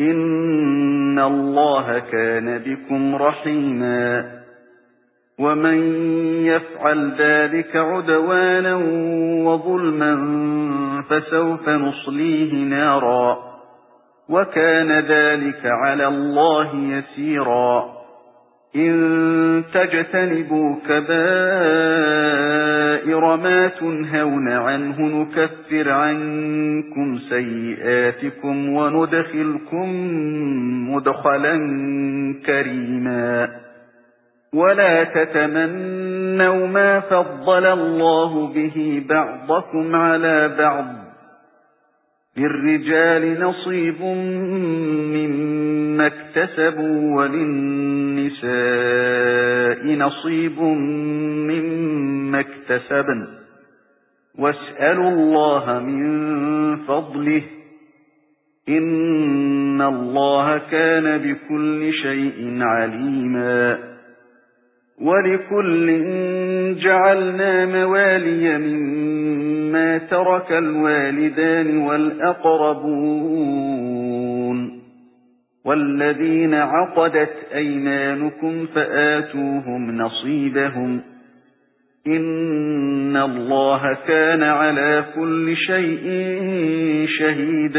إِنَّ اللَّهَ كَانَ بِكُمْ رَحِيمًا وَمَن يَفْعَلْ ذَلِكَ عُدْوَانًا وَظُلْمًا فَسَوْفَ نُصْلِيهِ نَارًا وَكَانَ ذَلِكَ عَلَى اللَّهِ يَسِيرًا إِن تَجْتَنِبُوا كَبَائِرَ مَا تُنْهَوْنَ عَنْهُ نُكَفِّرْ عَنكُمْ سَيِّئَاتِكُمْ وَنُدْخِلْكُم مُّدْخَلًا كَرِيمًا وَلَا تَتَمَنَّوْا مَا فَضَّلَ اللَّهُ بِهِ بَعْضَكُمْ عَلَى بَعْضٍ لِلرِّجَالِ نَصِيبٌ مِّمَّا اكْتَسَبُوا وَلِلنِّسَاءِ نَصِيبٌ مِّمَّا اكْتَسَبْنَ. وَاسْأَلُوا اللَّهَ مِن فَضْلِهِ. إِنَّ اللَّهَ كَانَ بِكُلِّ شَيْءٍ عَلِيمًا. وَلِكُلٍّ جَعَلْنَا مَوَالِيَ مِمَّا تَرَكَ الْوَالِدَانِ وَالْأَقْرَبُونَ. وَالَّذِينَ عَقَدَتْ أَيْمَانُكُمْ فَآتُوهُمْ نَصِيبَهُمْ. إِنَّ اللَّهَ كَانَ عَلَى كُلِّ شَيْءٍ شَهِيدًا